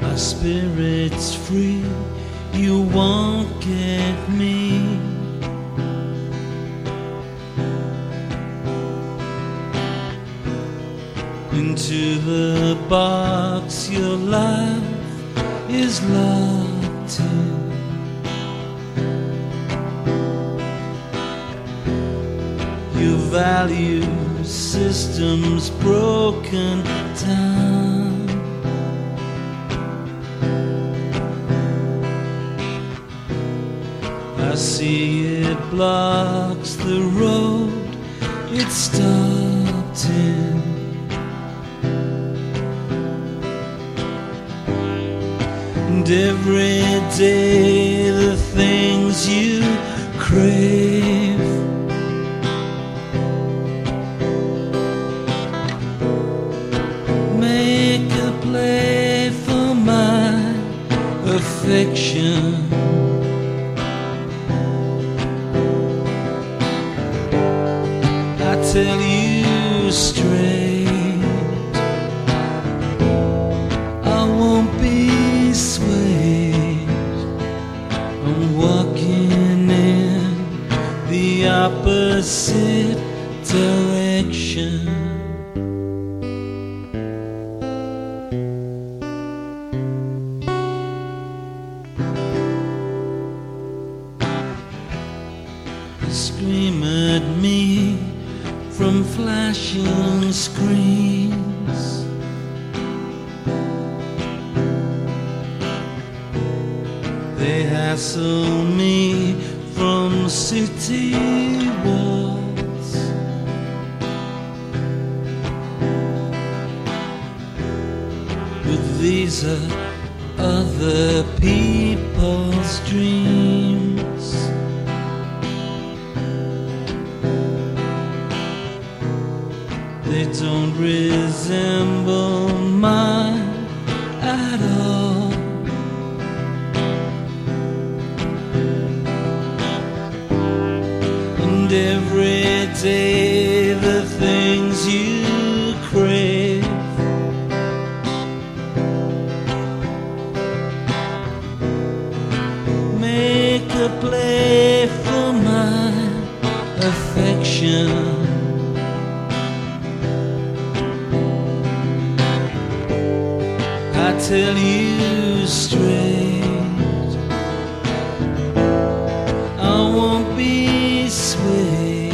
My spirit's free, you won't get me. Into the box, your life is locked in. Value system's broken down. I see it blocks the road it stopped in. And every day the things make a play for my affection. I tell you straight, I won't be swayed. I'm walking in the opposite direction. From flashing screens. They hassle me from city walls. But these are other people's dreams. They don't resemble mine at all. And every day the things you crave make a play for my affection. Tell you straight, I won't be swayed.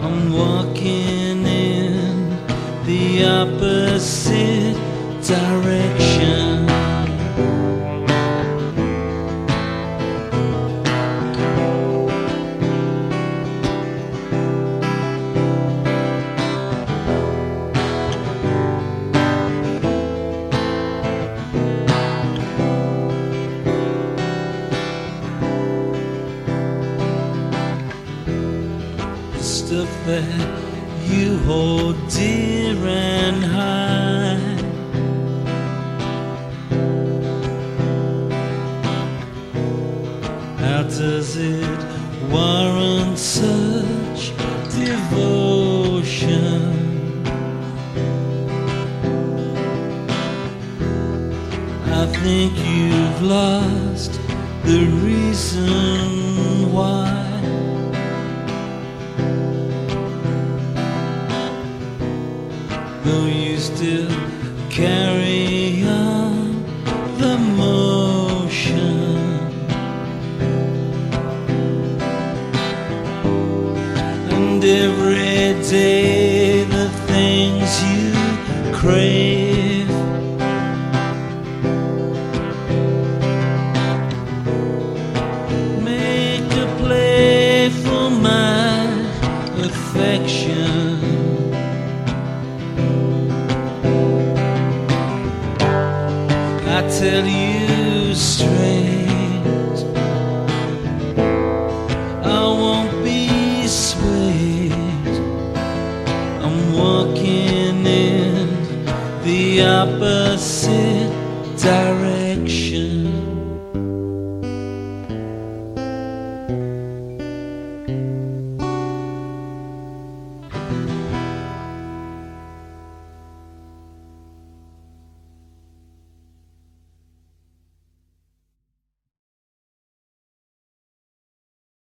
I'm walking in the opposite direction. Stuff that you hold dear and high. How does it warrant such devotion? I think you've lost the reason why. Though you still carry on the motion. And every day the things you crave make a play for my affection. Tell you straight, I won't be swayed. I'm walking in the opposite direction.